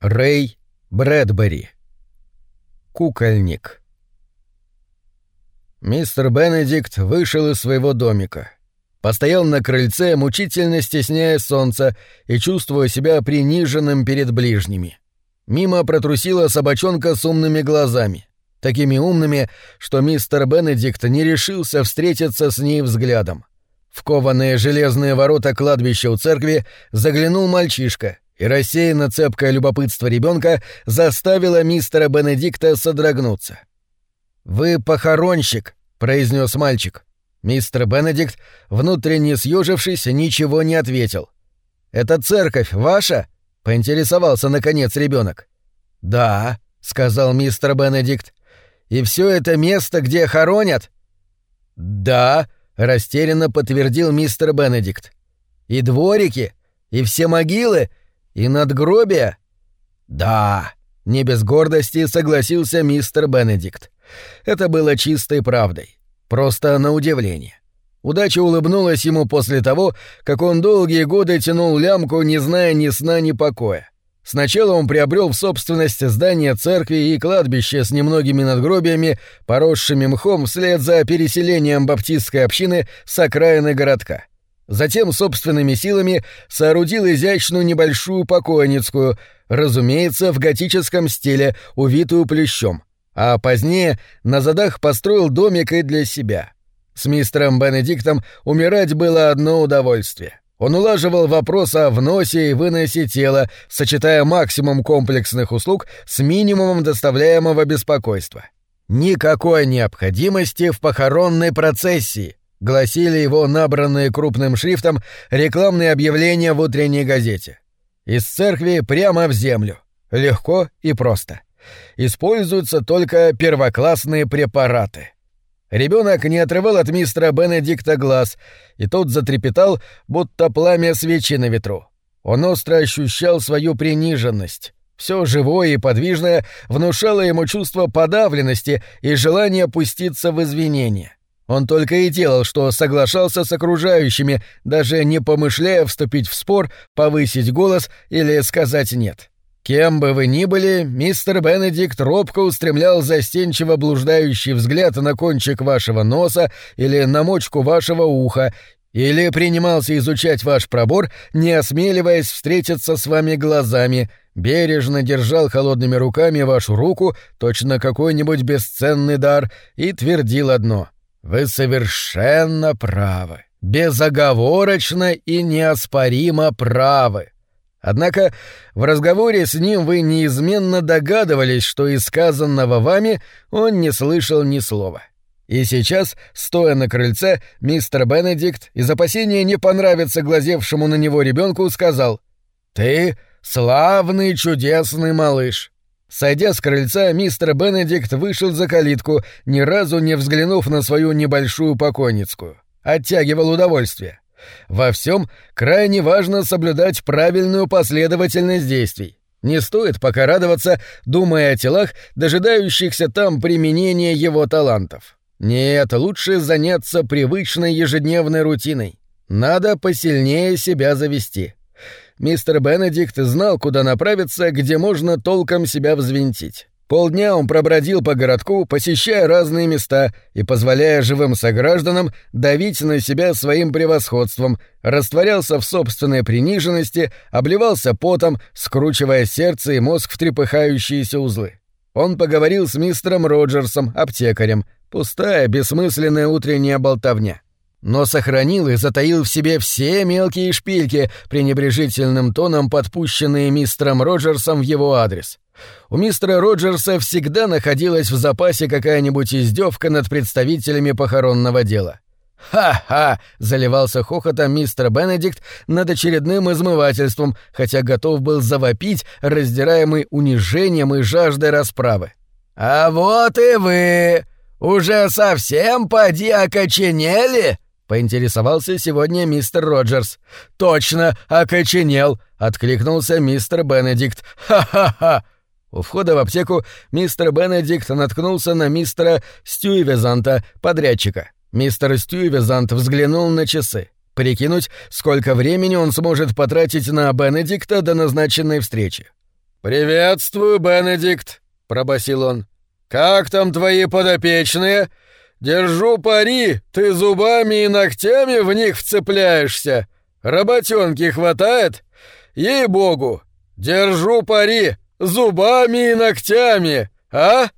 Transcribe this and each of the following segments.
Рэй Брэдбери. Кукольник. Мистер Бенедикт вышел из своего домика. Постоял на крыльце, мучительно стесняя солнца и чувствуя себя приниженным перед ближними. Мимо протрусила собачонка с умными глазами, такими умными, что мистер Бенедикт не решился встретиться с ней взглядом. В кованые железные ворота кладбища у церкви заглянул мальчишка — и рассеянно цепкое любопытство ребенка заставило мистера Бенедикта содрогнуться. «Вы похоронщик», — произнес мальчик. Мистер Бенедикт, внутренне съежившись, ничего не ответил. «Это церковь ваша?» — поинтересовался, наконец, ребенок. «Да», — сказал мистер Бенедикт. «И все это место, где хоронят?» «Да», — растерянно подтвердил мистер Бенедикт. «И дворики? И все могилы? «И надгробия?» «Да», — не без гордости согласился мистер Бенедикт. Это было чистой правдой. Просто на удивление. Удача улыбнулась ему после того, как он долгие годы тянул лямку, не зная ни сна, ни покоя. Сначала он приобрел в собственность здание церкви и кладбище с немногими надгробиями, поросшими мхом вслед за переселением баптистской общины с окраины городка. Затем собственными силами соорудил изящную небольшую покойницкую, разумеется, в готическом стиле, увитую плющом. А позднее на задах построил домик и для себя. С мистером Бенедиктом умирать было одно удовольствие. Он улаживал вопрос о вносе и выносе тела, сочетая максимум комплексных услуг с минимумом доставляемого беспокойства. Никакой необходимости в похоронной процессии, — гласили его набранные крупным шрифтом рекламные объявления в утренней газете. «Из церкви прямо в землю. Легко и просто. Используются только первоклассные препараты». Ребенок не отрывал от мистера Бенедикта глаз, и тот затрепетал, будто пламя свечи на ветру. Он остро ощущал свою приниженность. Все живое и подвижное внушало ему чувство подавленности и желание опуститься в извинения. Он только и делал, что соглашался с окружающими, даже не помышляя вступить в спор, повысить голос или сказать «нет». Кем бы вы ни были, мистер Бенедикт робко устремлял застенчиво блуждающий взгляд на кончик вашего носа или на мочку вашего уха, или принимался изучать ваш пробор, не осмеливаясь встретиться с вами глазами, бережно держал холодными руками вашу руку, точно какой-нибудь бесценный дар, и твердил одно — вы совершенно правы. Безоговорочно и неоспоримо правы. Однако в разговоре с ним вы неизменно догадывались, что из сказанного вами он не слышал ни слова. И сейчас, стоя на крыльце, мистер Бенедикт из опасения не понравиться глазевшему на него ребенку сказал «Ты славный чудесный малыш». Сойдя с крыльца, мистер Бенедикт вышел за калитку, ни разу не взглянув на свою небольшую покойницкую. Оттягивал удовольствие. Во всем крайне важно соблюдать правильную последовательность действий. Не стоит пока радоваться, думая о телах, дожидающихся там применения его талантов. Нет, лучше заняться привычной ежедневной рутиной. Надо посильнее себя завести мистер Бенедикт знал, куда направиться, где можно толком себя взвинтить. Полдня он пробродил по городку, посещая разные места и позволяя живым согражданам давить на себя своим превосходством, растворялся в собственной приниженности, обливался потом, скручивая сердце и мозг в трепыхающиеся узлы. Он поговорил с мистером Роджерсом, аптекарем. Пустая, бессмысленная утренняя болтовня но сохранил и затаил в себе все мелкие шпильки, пренебрежительным тоном подпущенные мистером Роджерсом в его адрес. У мистера Роджерса всегда находилась в запасе какая-нибудь издевка над представителями похоронного дела. «Ха-ха!» — заливался хохотом мистер Бенедикт над очередным измывательством, хотя готов был завопить, раздираемый унижением и жаждой расправы. «А вот и вы! Уже совсем поди окоченели?» Поинтересовался сегодня мистер Роджерс. «Точно, окоченел!» — откликнулся мистер Бенедикт. «Ха-ха-ха!» У входа в аптеку мистер Бенедикт наткнулся на мистера Стюйвезанта, подрядчика. Мистер Стюйвезант взглянул на часы. Прикинуть, сколько времени он сможет потратить на Бенедикта до назначенной встречи. «Приветствую, Бенедикт», — пробасил он. «Как там твои подопечные? Держу пари, ты зубами и ногтями в них вцепляешься. Работенки хватает? Ей-богу! Держу пари, зубами и ногтями, а?»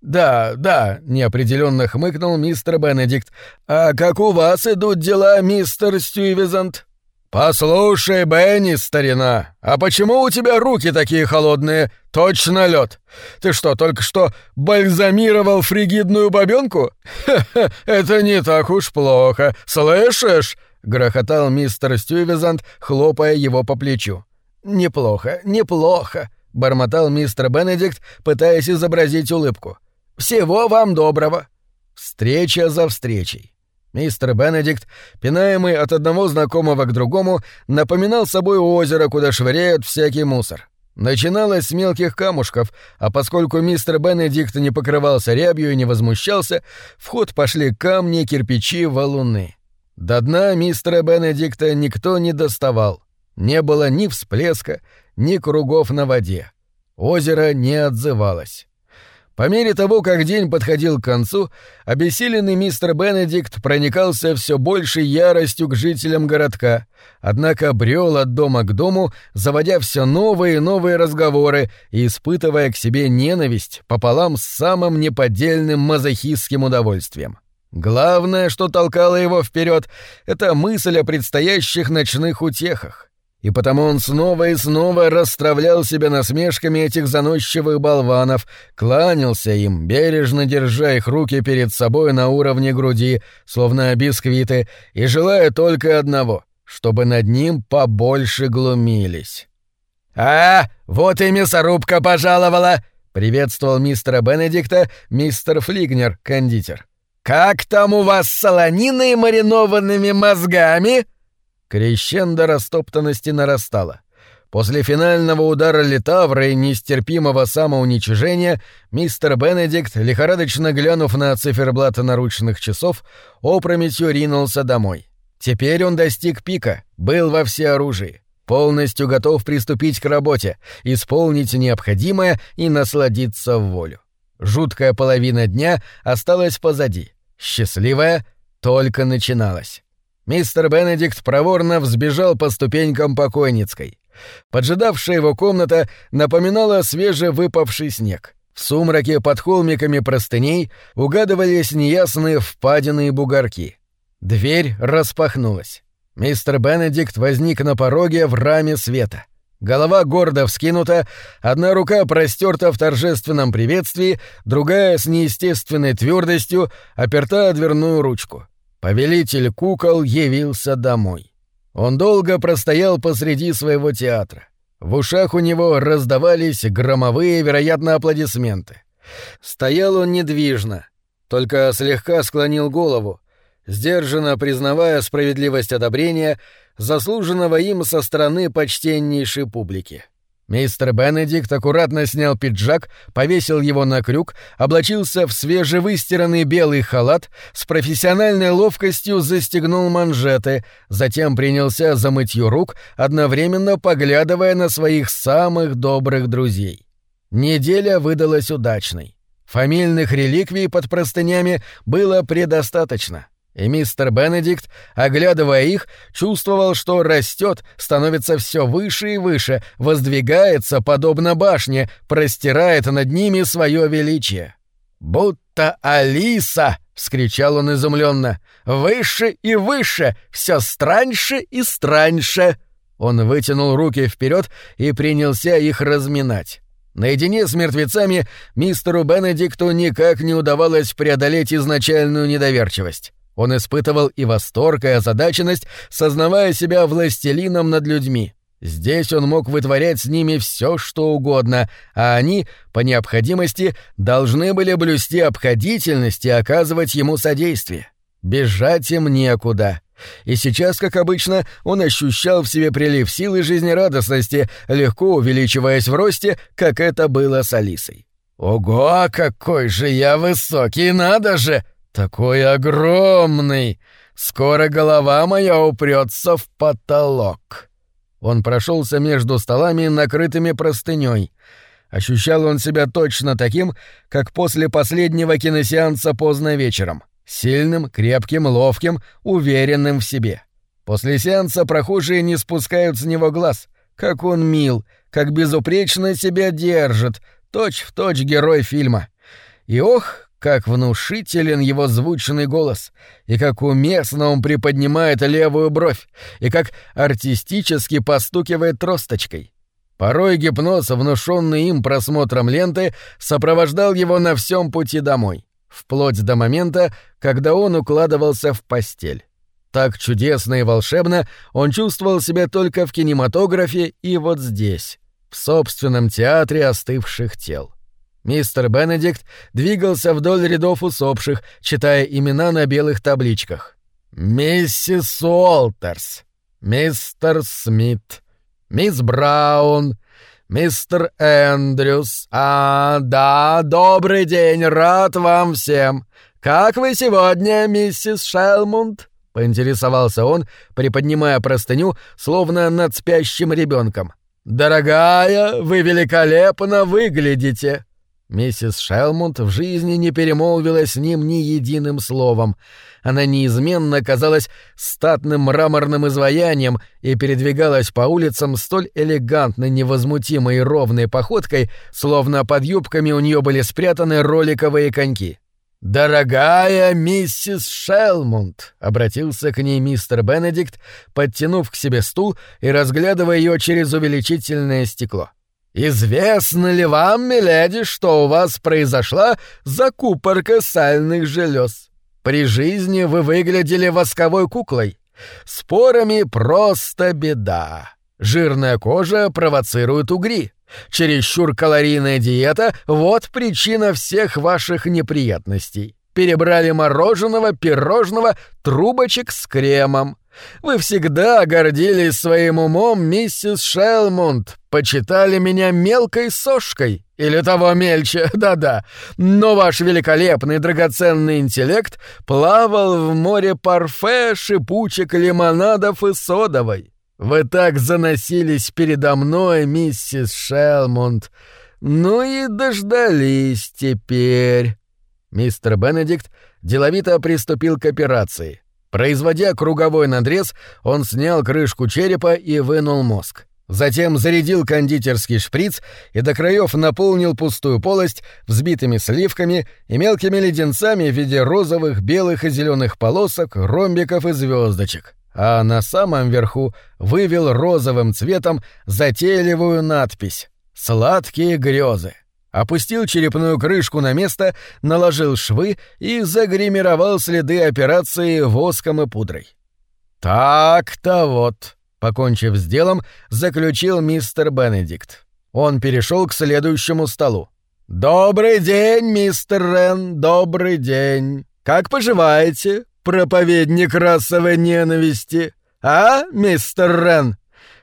«Да, да», — неопределенно хмыкнул мистер Бенедикт. «А как у вас идут дела, мистер Стюйвизант?» «Послушай, Бенни, старина, а почему у тебя руки такие холодные? Точно лед. Ты что, только что бальзамировал фригидную бабёнку? Ха-ха, это не так уж плохо, слышишь?» — грохотал мистер Стюйвизант, хлопая его по плечу. «Неплохо, неплохо», — бормотал мистер Бенедикт, пытаясь изобразить улыбку. «Всего вам доброго!» Встреча за встречей. Мистер Бенедикт, пинаемый от одного знакомого к другому, напоминал собой озеро, куда швыряют всякий мусор. Начиналось с мелких камушков, а поскольку мистер Бенедикт не покрывался рябью и не возмущался, в ход пошли камни, кирпичи, валуны. До дна мистера Бенедикта никто не доставал. Не было ни всплеска, ни кругов на воде. Озеро не отзывалось. По мере того, как день подходил к концу, обессиленный мистер Бенедикт проникался все большей яростью к жителям городка, однако брел от дома к дому, заводя все новые и новые разговоры и испытывая к себе ненависть пополам с самым неподдельным мазохистским удовольствием. Главное, что толкало его вперед, это мысль о предстоящих ночных утехах и потому он снова и снова расстравлял себя насмешками этих заносчивых болванов, кланялся им, бережно держа их руки перед собой на уровне груди, словно бисквиты, и желая только одного — чтобы над ним побольше глумились. «А, вот и мясорубка пожаловала!» — приветствовал мистера Бенедикта мистер Флигнер, кондитер. «Как там у вас с солониной маринованными мозгами?» Крещендо растоптанности нарастало. После финального удара Литавра и нестерпимого самоуничижения мистер Бенедикт, лихорадочно глянув на циферблат наручных часов, опрометью ринулся домой. Теперь он достиг пика, был во всеоружии, полностью готов приступить к работе, исполнить необходимое и насладиться в волю. Жуткая половина дня осталась позади, счастливая только начиналась. Мистер Бенедикт проворно взбежал по ступенькам покойницкой. Поджидавшая его комната напоминала свежевыпавший снег. В сумраке под холмиками простыней угадывались неясные впадины и бугорки. Дверь распахнулась. Мистер Бенедикт возник на пороге в раме света. Голова гордо вскинута, одна рука простерта в торжественном приветствии, другая с неестественной твердостью оперта о дверную ручку. Повелитель кукол явился домой. Он долго простоял посреди своего театра. В ушах у него раздавались громовые, вероятно, аплодисменты. Стоял он недвижно, только слегка склонил голову, сдержанно признавая справедливость одобрения, заслуженного им со стороны почтеннейшей публики. Мистер Бенедикт аккуратно снял пиджак, повесил его на крюк, облачился в свежевыстиранный белый халат, с профессиональной ловкостью застегнул манжеты, затем принялся за мытью рук, одновременно поглядывая на своих самых добрых друзей. Неделя выдалась удачной. Фамильных реликвий под простынями было предостаточно. И мистер Бенедикт, оглядывая их, чувствовал, что растет, становится все выше и выше, воздвигается, подобно башне, простирает над ними свое величие. «Будто Алиса!» — вскричал он изумленно. «Выше и выше, все страньше и страньше!» Он вытянул руки вперед и принялся их разминать. Наедине с мертвецами мистеру Бенедикту никак не удавалось преодолеть изначальную недоверчивость. Он испытывал и восторг, и озадаченность, сознавая себя властелином над людьми. Здесь он мог вытворять с ними все, что угодно, а они, по необходимости, должны были блюсти обходительность и оказывать ему содействие. Бежать им некуда. И сейчас, как обычно, он ощущал в себе прилив силы жизнерадостности, легко увеличиваясь в росте, как это было с Алисой. «Ого, какой же я высокий, надо же!» Такой огромный! Скоро голова моя упрется в потолок. Он прошелся между столами, накрытыми простыней. Ощущал он себя точно таким, как после последнего киносеанса поздно вечером. Сильным, крепким, ловким, уверенным в себе. После сеанса прохожие не спускают с него глаз. Как он мил, как безупречно себя держит, точь в точь герой фильма. И ох, как внушителен его звучный голос, и как уместно он приподнимает левую бровь, и как артистически постукивает тросточкой. Порой гипноз, внушенный им просмотром ленты, сопровождал его на всем пути домой, вплоть до момента, когда он укладывался в постель. Так чудесно и волшебно он чувствовал себя только в кинематографе и вот здесь, в собственном театре остывших тел. Мистер Бенедикт двигался вдоль рядов усопших, читая имена на белых табличках. «Миссис Уолтерс», «Мистер Смит», «Мисс Браун», «Мистер Эндрюс». «А, да, добрый день, рад вам всем. Как вы сегодня, миссис Шелмунд?» — поинтересовался он, приподнимая простыню, словно над спящим ребенком. «Дорогая, вы великолепно выглядите!» Миссис Шелмунд в жизни не перемолвилась с ним ни единым словом. Она неизменно казалась статным мраморным изваянием и передвигалась по улицам столь элегантно невозмутимой и ровной походкой, словно под юбками у нее были спрятаны роликовые коньки. «Дорогая миссис Шелмунд!» — обратился к ней мистер Бенедикт, подтянув к себе стул и разглядывая ее через увеличительное стекло. — «Известно ли вам, миледи, что у вас произошла закупорка сальных желез? При жизни вы выглядели восковой куклой. Спорами просто беда. Жирная кожа провоцирует угри. Чересчур калорийная диета — вот причина всех ваших неприятностей. Перебрали мороженого, пирожного, трубочек с кремом. Вы всегда гордились своим умом, миссис Шелмунд, почитали меня мелкой сошкой, или того мельче, да-да. Но ваш великолепный драгоценный интеллект плавал в море парфе, шипучек, лимонадов и содовой. Вы так заносились передо мной, миссис Шелмунд. Ну и дождались теперь. Мистер Бенедикт деловито приступил к операции. Производя круговой надрез, он снял крышку черепа и вынул мозг. Затем зарядил кондитерский шприц и до краев наполнил пустую полость взбитыми сливками и мелкими леденцами в виде розовых, белых и зеленых полосок, ромбиков и звездочек. А на самом верху вывел розовым цветом затейливую надпись «Сладкие грезы» опустил черепную крышку на место, наложил швы и загримировал следы операции воском и пудрой. «Так-то вот», — покончив с делом, заключил мистер Бенедикт. Он перешел к следующему столу. «Добрый день, мистер Рен, добрый день. Как поживаете, проповедник расовой ненависти? А, мистер Рен?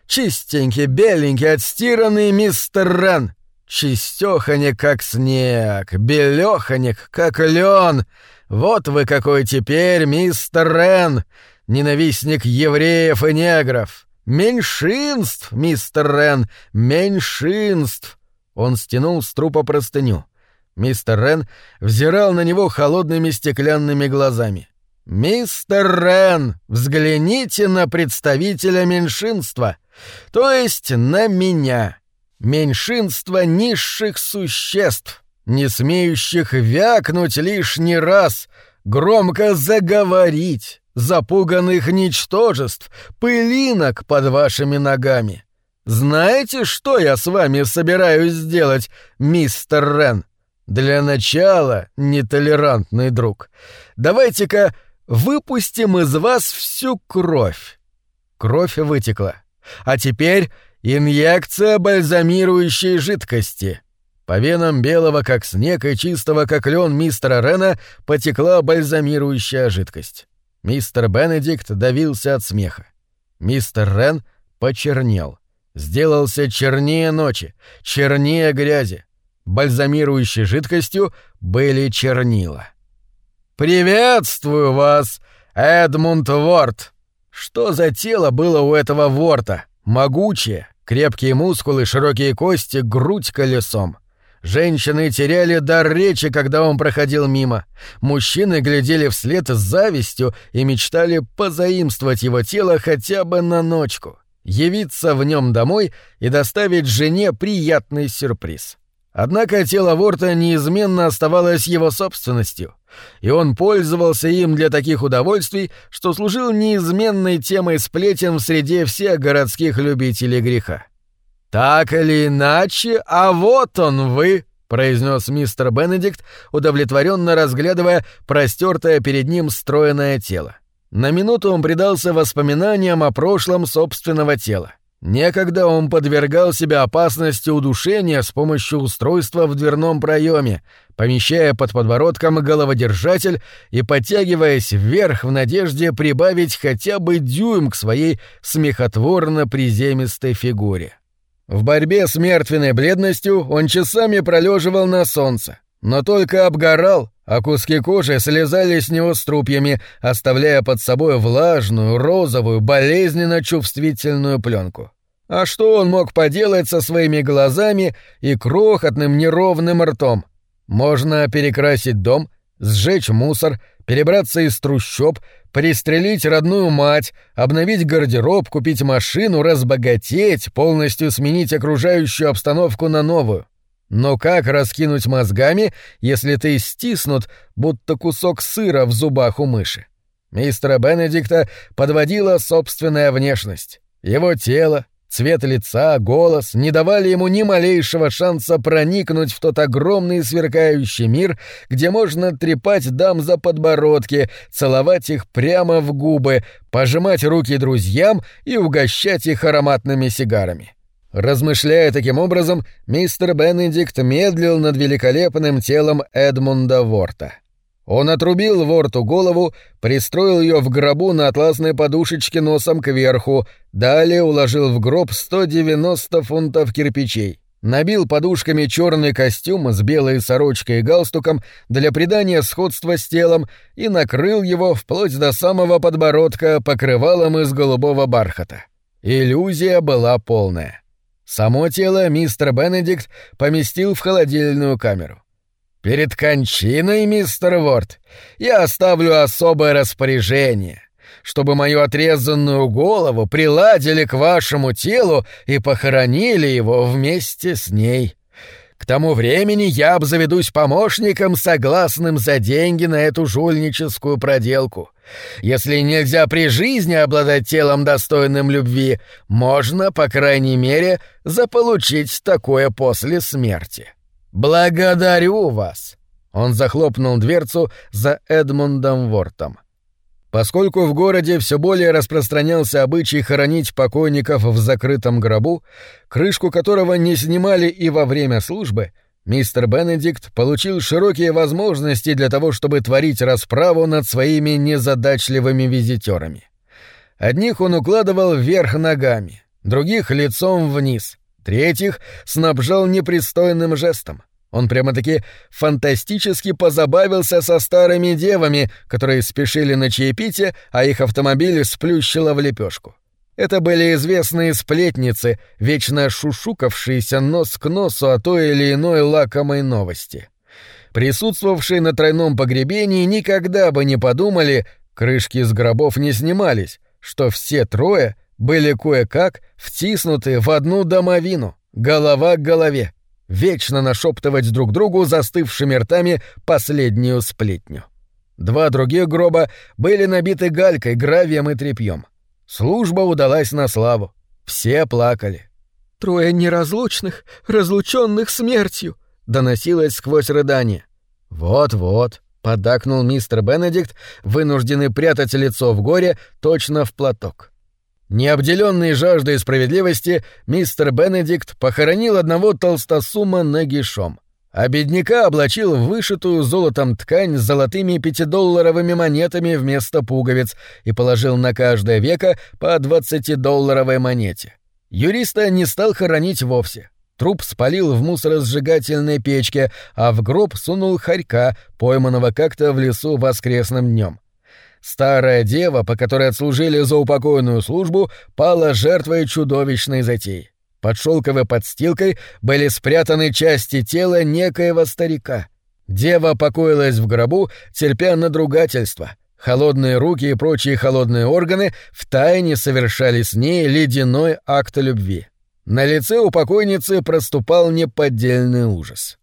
Чистенький, беленький, отстиранный мистер Рен. Чистёхонек, как снег, белёхонек, как лен. Вот вы какой теперь, мистер Рен, ненавистник евреев и негров. Меньшинств, мистер Рен, меньшинств. Он стянул с трупа простыню. Мистер Рен взирал на него холодными стеклянными глазами. «Мистер Рен, взгляните на представителя меньшинства, то есть на меня меньшинство низших существ, не смеющих вякнуть лишний раз, громко заговорить, запуганных ничтожеств, пылинок под вашими ногами. Знаете, что я с вами собираюсь сделать, мистер Рен? Для начала, нетолерантный друг, давайте-ка выпустим из вас всю кровь. Кровь вытекла. А теперь Инъекция бальзамирующей жидкости. По венам белого как снег и чистого как лен мистера Рена потекла бальзамирующая жидкость. Мистер Бенедикт давился от смеха. Мистер Рен почернел. Сделался чернее ночи, чернее грязи. Бальзамирующей жидкостью были чернила. «Приветствую вас, Эдмунд Ворт!» Что за тело было у этого Ворта? Могучие, крепкие мускулы, широкие кости, грудь колесом. Женщины теряли дар речи, когда он проходил мимо. Мужчины глядели вслед с завистью и мечтали позаимствовать его тело хотя бы на ночку, явиться в нем домой и доставить жене приятный сюрприз. Однако тело Ворта неизменно оставалось его собственностью, и он пользовался им для таких удовольствий, что служил неизменной темой сплетен в среде всех городских любителей греха. «Так или иначе, а вот он вы!» — произнес мистер Бенедикт, удовлетворенно разглядывая простертое перед ним стройное тело. На минуту он предался воспоминаниям о прошлом собственного тела. Некогда он подвергал себя опасности удушения с помощью устройства в дверном проеме, помещая под подбородком головодержатель и подтягиваясь вверх в надежде прибавить хотя бы дюйм к своей смехотворно-приземистой фигуре. В борьбе с мертвенной бледностью он часами пролеживал на солнце, но только обгорал, а куски кожи слезали с него струпьями, оставляя под собой влажную, розовую, болезненно чувствительную пленку. А что он мог поделать со своими глазами и крохотным неровным ртом? Можно перекрасить дом, сжечь мусор, перебраться из трущоб, пристрелить родную мать, обновить гардероб, купить машину, разбогатеть, полностью сменить окружающую обстановку на новую. Но как раскинуть мозгами, если ты стиснут, будто кусок сыра в зубах у мыши? Мистера Бенедикта подводила собственная внешность. Его тело, цвет лица, голос не давали ему ни малейшего шанса проникнуть в тот огромный сверкающий мир, где можно трепать дам за подбородки, целовать их прямо в губы, пожимать руки друзьям и угощать их ароматными сигарами. Размышляя таким образом, мистер Бенедикт медлил над великолепным телом Эдмунда Ворта. Он отрубил Ворту голову, пристроил ее в гробу на атласной подушечке носом кверху, далее уложил в гроб 190 фунтов кирпичей, набил подушками черный костюм с белой сорочкой и галстуком для придания сходства с телом и накрыл его вплоть до самого подбородка покрывалом из голубого бархата. Иллюзия была полная. Само тело мистер Бенедикт поместил в холодильную камеру. «Перед кончиной, мистер Ворд, я оставлю особое распоряжение, чтобы мою отрезанную голову приладили к вашему телу и похоронили его вместе с ней. К тому времени я обзаведусь помощником, согласным за деньги на эту жульническую проделку. Если нельзя при жизни обладать телом, достойным любви, можно, по крайней мере, заполучить такое после смерти. Благодарю вас!» Он захлопнул дверцу за Эдмундом Вортом. Поскольку в городе все более распространялся обычай хоронить покойников в закрытом гробу, крышку которого не снимали и во время службы, мистер Бенедикт получил широкие возможности для того, чтобы творить расправу над своими незадачливыми визитерами. Одних он укладывал вверх ногами, других — лицом вниз, третьих снабжал непристойным жестом. Он прямо-таки фантастически позабавился со старыми девами, которые спешили на чаепитие, а их автомобиль сплющило в лепешку. Это были известные сплетницы, вечно шушукавшиеся нос к носу о той или иной лакомой новости. Присутствовавшие на тройном погребении никогда бы не подумали, крышки с гробов не снимались, что все трое были кое-как втиснуты в одну домовину, голова к голове вечно нашептывать друг другу застывшими ртами последнюю сплетню. Два других гроба были набиты галькой, гравием и тряпьем. Служба удалась на славу. Все плакали. «Трое неразлучных, разлученных смертью!» — доносилось сквозь рыдание. «Вот-вот», — подакнул мистер Бенедикт, вынужденный прятать лицо в горе точно в платок. Необделенный жаждой справедливости, мистер Бенедикт похоронил одного толстосума нагишом, а бедняка облачил в вышитую золотом ткань с золотыми пятидолларовыми монетами вместо пуговиц и положил на каждое веко по двадцатидолларовой монете. Юриста не стал хоронить вовсе. Труп спалил в мусоросжигательной печке, а в гроб сунул хорька, пойманного как-то в лесу воскресным днем. Старая дева, по которой отслужили за упокойную службу, пала жертвой чудовищной затеи. Под шелковой подстилкой были спрятаны части тела некоего старика. Дева покоилась в гробу, терпя надругательство. Холодные руки и прочие холодные органы втайне совершали с ней ледяной акт любви. На лице у покойницы проступал неподдельный ужас.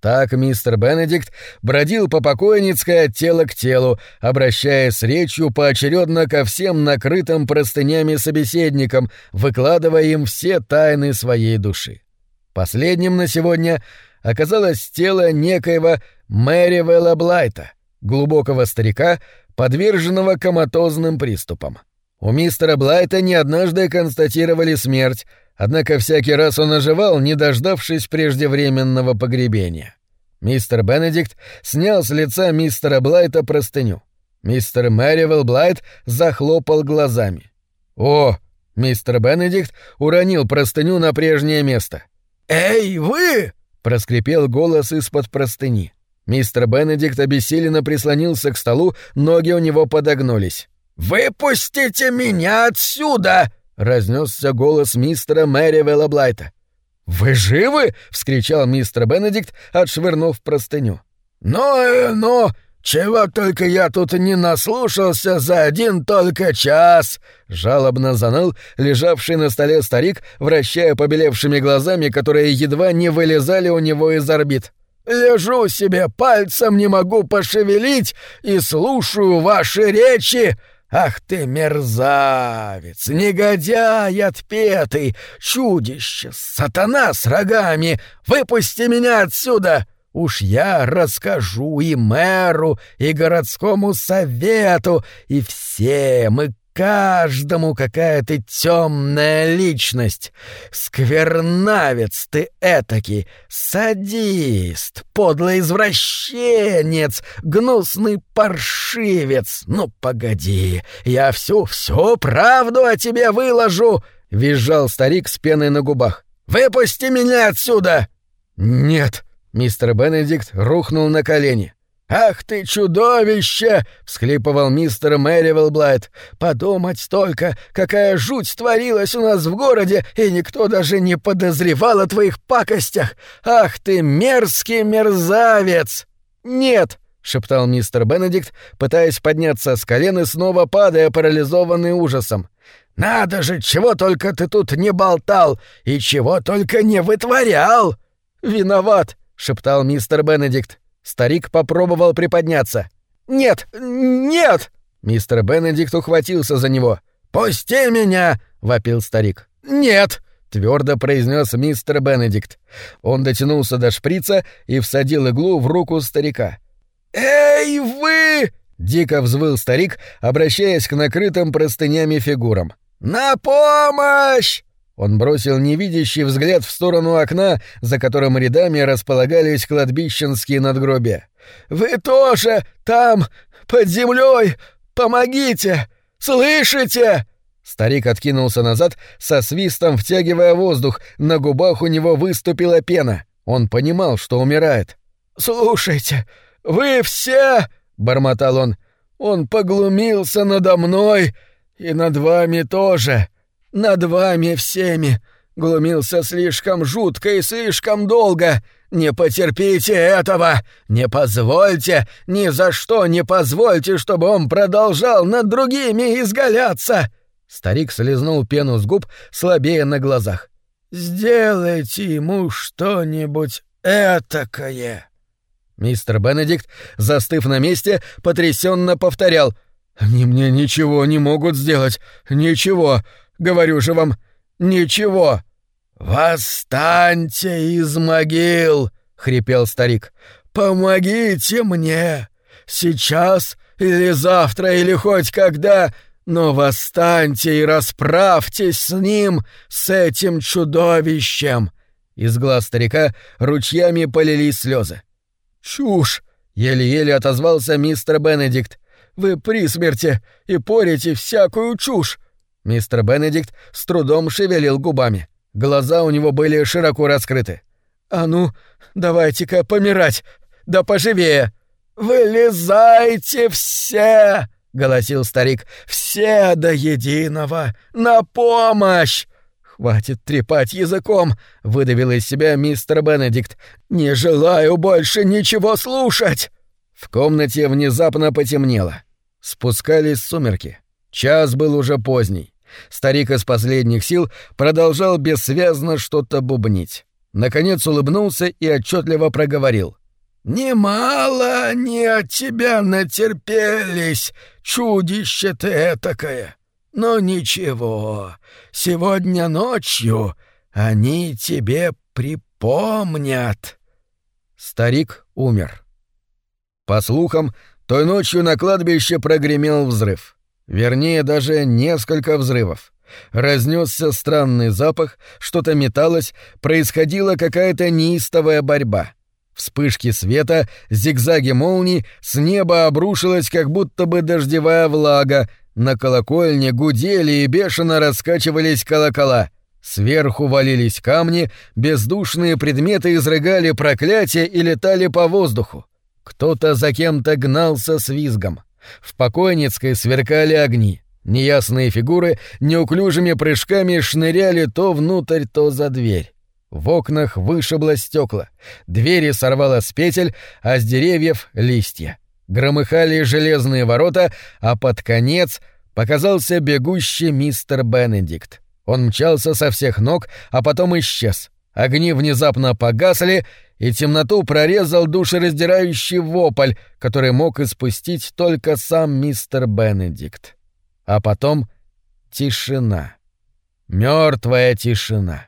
Так мистер Бенедикт бродил по покойницкой от тела к телу, обращаясь речью поочередно ко всем накрытым простынями собеседникам, выкладывая им все тайны своей души. Последним на сегодня оказалось тело некоего Мэри Вэлла Блайта, глубокого старика, подверженного коматозным приступам. У мистера Блайта не однажды констатировали смерть, Однако всякий раз он оживал, не дождавшись преждевременного погребения. Мистер Бенедикт снял с лица мистера Блайта простыню. Мистер Мэривелл Блайт захлопал глазами. «О!» — мистер Бенедикт уронил простыню на прежнее место. «Эй, вы!» — проскрипел голос из-под простыни. Мистер Бенедикт обессиленно прислонился к столу, ноги у него подогнулись. «Выпустите меня отсюда!» Разнесся голос мистера Мэри Блайта. «Вы живы?» — вскричал мистер Бенедикт, отшвырнув простыню. «Ну и ну! Чего только я тут не наслушался за один только час!» — жалобно заныл лежавший на столе старик, вращая побелевшими глазами, которые едва не вылезали у него из орбит. «Лежу себе, пальцем не могу пошевелить и слушаю ваши речи!» Ах ты, мерзавец, негодяй отпетый, чудище, сатана с рогами! Выпусти меня отсюда! Уж я расскажу и мэру, и городскому совету, и всем, и каждому какая ты темная личность. Сквернавец ты этакий, садист, подлый извращенец, гнусный паршивец. Ну, погоди, я всю-всю правду о тебе выложу!» — визжал старик с пеной на губах. «Выпусти меня отсюда!» «Нет!» — мистер Бенедикт рухнул на колени. «Ах ты чудовище!» — всхлипывал мистер Мэривилл Блайт. «Подумать только, какая жуть творилась у нас в городе, и никто даже не подозревал о твоих пакостях! Ах ты мерзкий мерзавец!» «Нет!» — шептал мистер Бенедикт, пытаясь подняться с колен и снова падая, парализованный ужасом. «Надо же, чего только ты тут не болтал и чего только не вытворял!» «Виноват!» — шептал мистер Бенедикт. Старик попробовал приподняться. «Нет! Нет!» Мистер Бенедикт ухватился за него. «Пусти меня!» — вопил старик. «Нет!» — твердо произнес мистер Бенедикт. Он дотянулся до шприца и всадил иглу в руку старика. «Эй, вы!» — дико взвыл старик, обращаясь к накрытым простынями фигурам. «На помощь!» Он бросил невидящий взгляд в сторону окна, за которым рядами располагались кладбищенские надгробия. «Вы тоже там, под землей! Помогите! Слышите?» Старик откинулся назад, со свистом втягивая воздух, на губах у него выступила пена. Он понимал, что умирает. «Слушайте, вы все...» — бормотал он. «Он поглумился надо мной и над вами тоже над вами всеми. Глумился слишком жутко и слишком долго. Не потерпите этого! Не позвольте, ни за что не позвольте, чтобы он продолжал над другими изгаляться!» Старик слезнул пену с губ, слабее на глазах. «Сделайте ему что-нибудь этакое!» Мистер Бенедикт, застыв на месте, потрясенно повторял. «Они мне ничего не могут сделать. Ничего. Говорю же вам, ничего. Восстаньте из могил, хрипел старик. Помогите мне. Сейчас или завтра или хоть когда, но восстаньте и расправьтесь с ним, с этим чудовищем. Из глаз старика ручьями полились слезы. «Чушь!» — еле-еле отозвался мистер Бенедикт. «Вы при смерти и порите всякую чушь. Мистер Бенедикт с трудом шевелил губами. Глаза у него были широко раскрыты. «А ну, давайте-ка помирать! Да поживее!» «Вылезайте все!» — голосил старик. «Все до единого! На помощь!» «Хватит трепать языком!» — выдавил из себя мистер Бенедикт. «Не желаю больше ничего слушать!» В комнате внезапно потемнело. Спускались сумерки. Час был уже поздний. Старик из последних сил продолжал бессвязно что-то бубнить. Наконец улыбнулся и отчетливо проговорил. «Немало они от тебя натерпелись, чудище ты этакое. Но ничего, сегодня ночью они тебе припомнят». Старик умер. По слухам, той ночью на кладбище прогремел взрыв. Вернее, даже несколько взрывов. Разнесся странный запах, что-то металось, происходила какая-то неистовая борьба. Вспышки света, зигзаги молний, с неба обрушилась как будто бы дождевая влага, на колокольне гудели и бешено раскачивались колокола. Сверху валились камни, бездушные предметы изрыгали проклятия и летали по воздуху. Кто-то за кем-то гнался с визгом. В покойницкой сверкали огни. Неясные фигуры неуклюжими прыжками шныряли то внутрь, то за дверь. В окнах вышибло стекла, двери сорвало с петель, а с деревьев — листья. Громыхали железные ворота, а под конец показался бегущий мистер Бенедикт. Он мчался со всех ног, а потом исчез. Огни внезапно погасли, и темноту прорезал душераздирающий вопль, который мог испустить только сам мистер Бенедикт. А потом тишина. Мертвая тишина.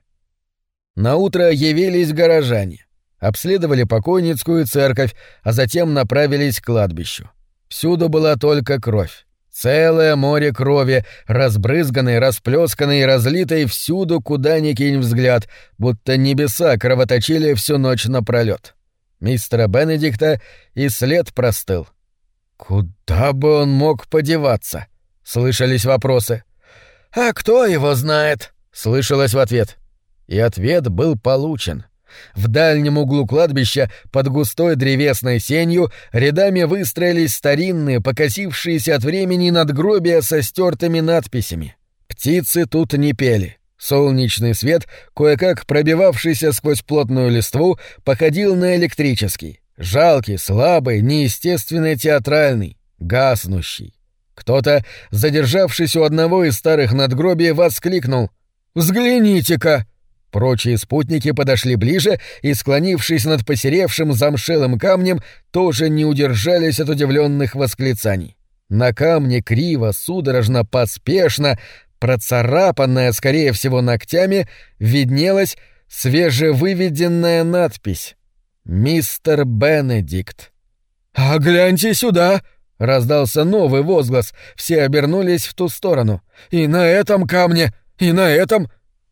На утро явились горожане, обследовали покойницкую церковь, а затем направились к кладбищу. Всюду была только кровь. Целое море крови, разбрызганной, расплесканной и разлитой всюду, куда ни кинь взгляд, будто небеса кровоточили всю ночь напролёт. Мистера Бенедикта и след простыл. Куда бы он мог подеваться? Слышались вопросы. «А кто его знает?» — слышалось в ответ. И ответ был получен. В дальнем углу кладбища, под густой древесной сенью, рядами выстроились старинные, покосившиеся от времени надгробия со стертыми надписями. Птицы тут не пели. Солнечный свет, кое-как пробивавшийся сквозь плотную листву, походил на электрический. Жалкий, слабый, неестественно театральный, гаснущий. Кто-то, задержавшись у одного из старых надгробий, воскликнул «Взгляните-ка!» Прочие спутники подошли ближе и, склонившись над посеревшим замшелым камнем, тоже не удержались от удивленных восклицаний. На камне криво, судорожно, поспешно, процарапанная, скорее всего, ногтями, виднелась свежевыведенная надпись «Мистер Бенедикт». «А гляньте сюда!» — раздался новый возглас. Все обернулись в ту сторону. «И на этом камне, и на этом...»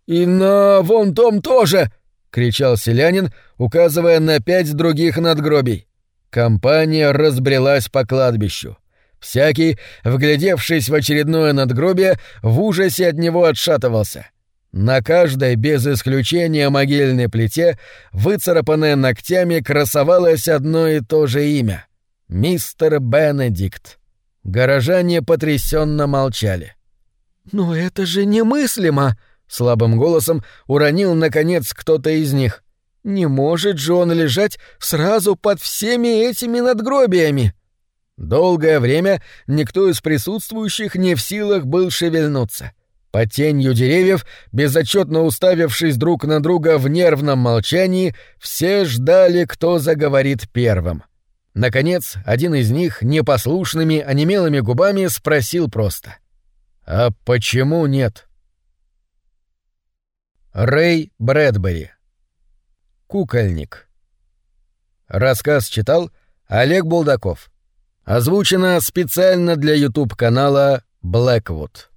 «И на вон том тоже!» — кричал селянин, указывая на пять других надгробий. Компания разбрелась по кладбищу. Всякий, вглядевшись в очередное надгробие, в ужасе от него отшатывался. На каждой, без исключения могильной плите, выцарапанное ногтями, красовалось одно и то же имя — мистер Бенедикт. Горожане потрясенно молчали. «Но это же немыслимо!» Слабым голосом уронил, наконец, кто-то из них. «Не может же он лежать сразу под всеми этими надгробиями!» Долгое время никто из присутствующих не в силах был шевельнуться. Под тенью деревьев, безотчетно уставившись друг на друга в нервном молчании, все ждали, кто заговорит первым. Наконец, один из них непослушными, онемелыми губами спросил просто. «А почему нет?» Рэй Брэдбери. Кукольник. Рассказ читал Олег Булдаков. Озвучено специально для YouTube канала Blackwood.